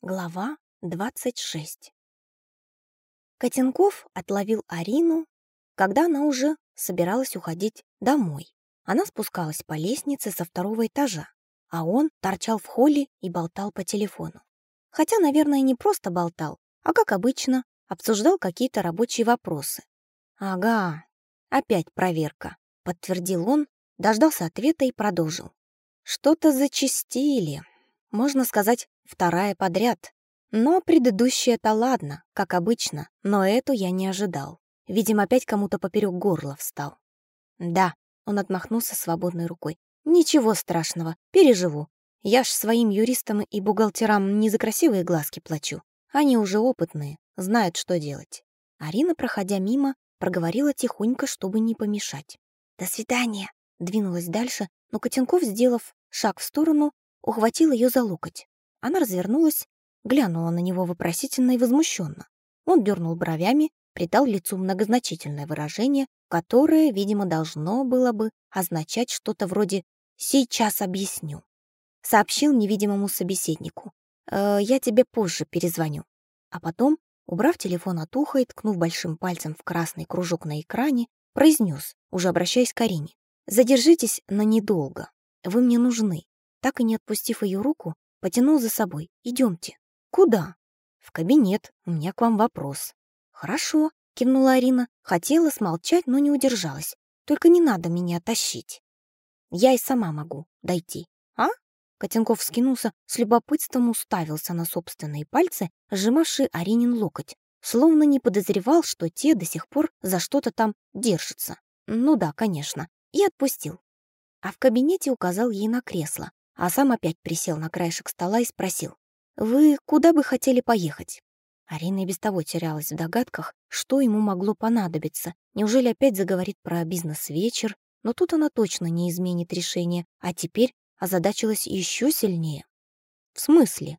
Глава 26 Котенков отловил Арину, когда она уже собиралась уходить домой. Она спускалась по лестнице со второго этажа, а он торчал в холле и болтал по телефону. Хотя, наверное, не просто болтал, а, как обычно, обсуждал какие-то рабочие вопросы. «Ага, опять проверка», — подтвердил он, дождался ответа и продолжил. «Что-то зачистили. Можно сказать, вторая подряд. Но предыдущая-то ладно, как обычно, но эту я не ожидал. Видимо, опять кому-то поперек горла встал. Да, он отмахнулся свободной рукой. Ничего страшного, переживу. Я ж своим юристам и бухгалтерам не за красивые глазки плачу. Они уже опытные, знают, что делать. Арина, проходя мимо, проговорила тихонько, чтобы не помешать. «До свидания!» Двинулась дальше, но Котенков, сделав шаг в сторону, ухватил ее за локоть. Она развернулась, глянула на него вопросительно и возмущенно. Он дернул бровями, придал лицу многозначительное выражение, которое, видимо, должно было бы означать что-то вроде «сейчас объясню». Сообщил невидимому собеседнику. «Э, «Я тебе позже перезвоню». А потом, убрав телефон от уха и ткнув большим пальцем в красный кружок на экране, произнес, уже обращаясь к Арине. «Задержитесь на недолго. Вы мне нужны». Так и не отпустив ее руку, Потянул за собой. Идемте. Куда? В кабинет. У меня к вам вопрос. Хорошо, кивнула Арина. Хотела смолчать, но не удержалась. Только не надо меня тащить. Я и сама могу дойти. А? Котенков скинулся, с любопытством уставился на собственные пальцы, сжимавшие Аринин локоть, словно не подозревал, что те до сих пор за что-то там держатся. Ну да, конечно. И отпустил. А в кабинете указал ей на кресло, а сам опять присел на краешек стола и спросил. «Вы куда бы хотели поехать?» Арина и без того терялась в догадках, что ему могло понадобиться. Неужели опять заговорит про бизнес-вечер? Но тут она точно не изменит решение, а теперь озадачилась еще сильнее. «В смысле?»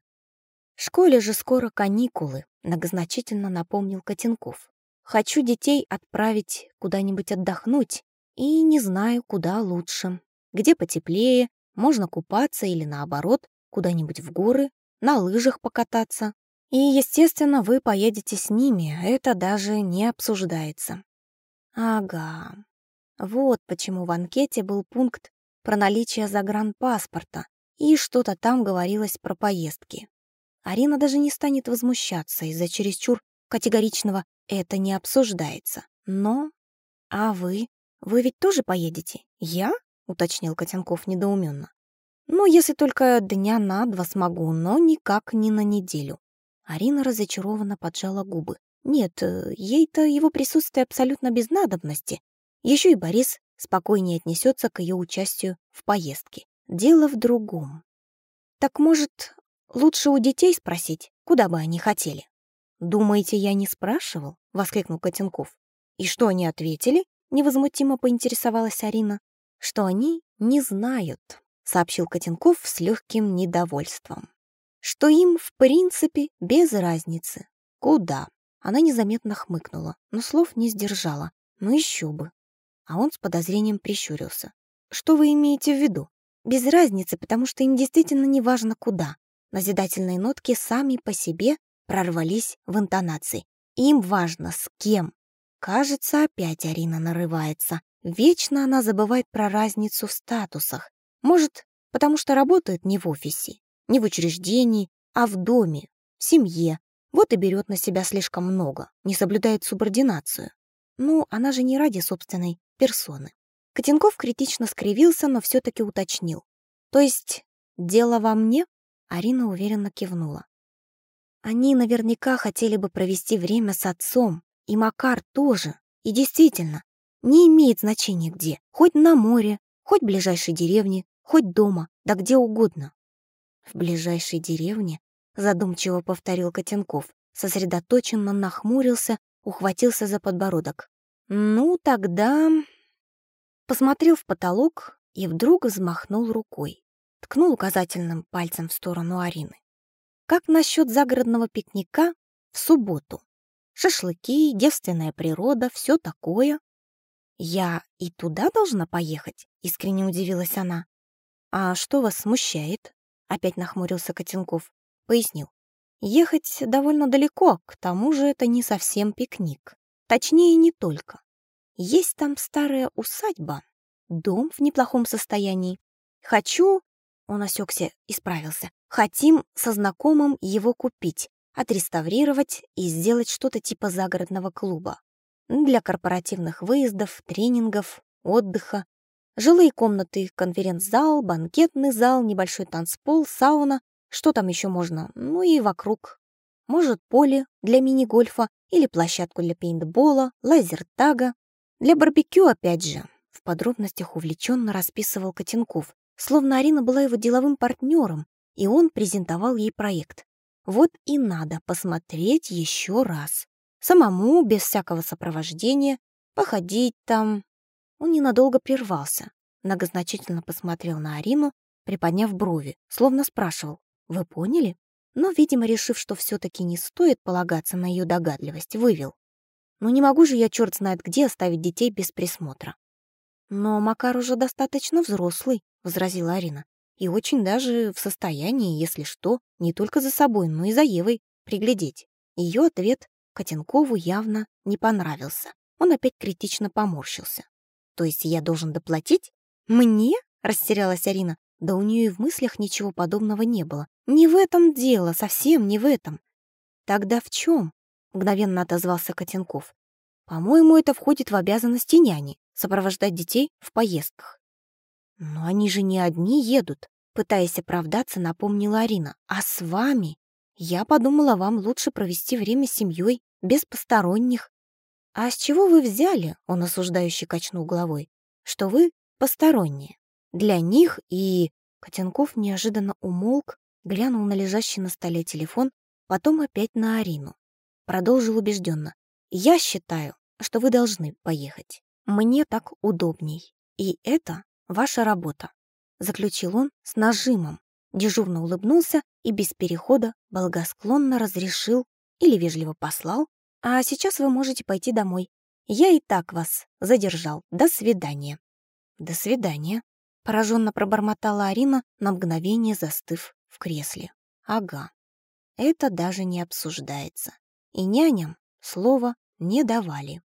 «В школе же скоро каникулы», — многозначительно напомнил Котенков. «Хочу детей отправить куда-нибудь отдохнуть, и не знаю, куда лучше. Где потеплее, можно купаться или, наоборот, куда-нибудь в горы, на лыжах покататься. И, естественно, вы поедете с ними, это даже не обсуждается. Ага. Вот почему в анкете был пункт про наличие загранпаспорта, и что-то там говорилось про поездки. Арина даже не станет возмущаться из-за чересчур категоричного «это не обсуждается». Но... А вы? Вы ведь тоже поедете? Я? Уточнил Котенков недоуменно. «Ну, если только дня на два смогу, но никак не на неделю». Арина разочарованно поджала губы. Нет, э, ей-то его присутствие абсолютно без надобности. Еще и Борис спокойнее отнесется к ее участию в поездке. Дело в другом. Так, может, лучше у детей спросить, куда бы они хотели? «Думаете, я не спрашивал?» — воскликнул Котенков. «И что они ответили?» — невозмутимо поинтересовалась Арина что они не знают, сообщил Котенков с легким недовольством. Что им, в принципе, без разницы. Куда? Она незаметно хмыкнула, но слов не сдержала. Ну еще бы. А он с подозрением прищурился. Что вы имеете в виду? Без разницы, потому что им действительно не важно куда. Назидательные нотки сами по себе прорвались в интонации. Им важно с кем. Кажется, опять Арина нарывается. Вечно она забывает про разницу в статусах. Может, потому что работает не в офисе, не в учреждении, а в доме, в семье. Вот и берет на себя слишком много, не соблюдает субординацию. Ну, она же не ради собственной персоны. Котенков критично скривился, но все-таки уточнил. То есть дело во мне? Арина уверенно кивнула. Они наверняка хотели бы провести время с отцом, и Макар тоже. И действительно, не имеет значения где, хоть на море, хоть в ближайшей деревне, хоть дома, да где угодно. В ближайшей деревне, задумчиво повторил Котенков, сосредоточенно нахмурился, ухватился за подбородок. Ну, тогда... Посмотрел в потолок и вдруг взмахнул рукой. Ткнул указательным пальцем в сторону Арины. Как насчет загородного пикника в субботу? Шашлыки, девственная природа, все такое. «Я и туда должна поехать?» — искренне удивилась она. «А что вас смущает?» — опять нахмурился Котенков. Пояснил. Ехать довольно далеко, к тому же это не совсем пикник. Точнее, не только. Есть там старая усадьба, дом в неплохом состоянии. Хочу, он осекся и справился, хотим со знакомым его купить, отреставрировать и сделать что-то типа загородного клуба. Для корпоративных выездов, тренингов, отдыха. Жилые комнаты, конференц-зал, банкетный зал, небольшой танцпол, сауна, что там еще можно, ну и вокруг. Может, поле для мини-гольфа или площадку для пейнтбола, лазертага. Для барбекю, опять же, в подробностях увлеченно расписывал Котенков, словно Арина была его деловым партнером, и он презентовал ей проект. Вот и надо посмотреть еще раз. Самому, без всякого сопровождения, походить там. Он ненадолго прервался, многозначительно посмотрел на Арину, приподняв брови, словно спрашивал, «Вы поняли?» Но, видимо, решив, что все-таки не стоит полагаться на ее догадливость, вывел. «Ну не могу же я, черт знает где, оставить детей без присмотра». «Но Макар уже достаточно взрослый», — возразила Арина и очень даже в состоянии, если что, не только за собой, но и за Евой приглядеть. Ее ответ Котенкову явно не понравился. Он опять критично поморщился. «То есть я должен доплатить? Мне?» — растерялась Арина. Да у нее и в мыслях ничего подобного не было. «Не в этом дело, совсем не в этом». «Тогда в чем?» — мгновенно отозвался Котенков. «По-моему, это входит в обязанности няни — сопровождать детей в поездках. «Но они же не одни едут», — пытаясь оправдаться, напомнила Арина. «А с вами? Я подумала, вам лучше провести время с семьей, без посторонних». «А с чего вы взяли?» — он осуждающе качнул головой. «Что вы посторонние. Для них и...» Котенков неожиданно умолк, глянул на лежащий на столе телефон, потом опять на Арину. Продолжил убежденно. «Я считаю, что вы должны поехать. Мне так удобней. И это ваша работа», — заключил он с нажимом, дежурно улыбнулся и без перехода благосклонно разрешил или вежливо послал, «А сейчас вы можете пойти домой. Я и так вас задержал. До свидания». «До свидания», — пораженно пробормотала Арина, на мгновение застыв в кресле. «Ага, это даже не обсуждается. И няням слова не давали».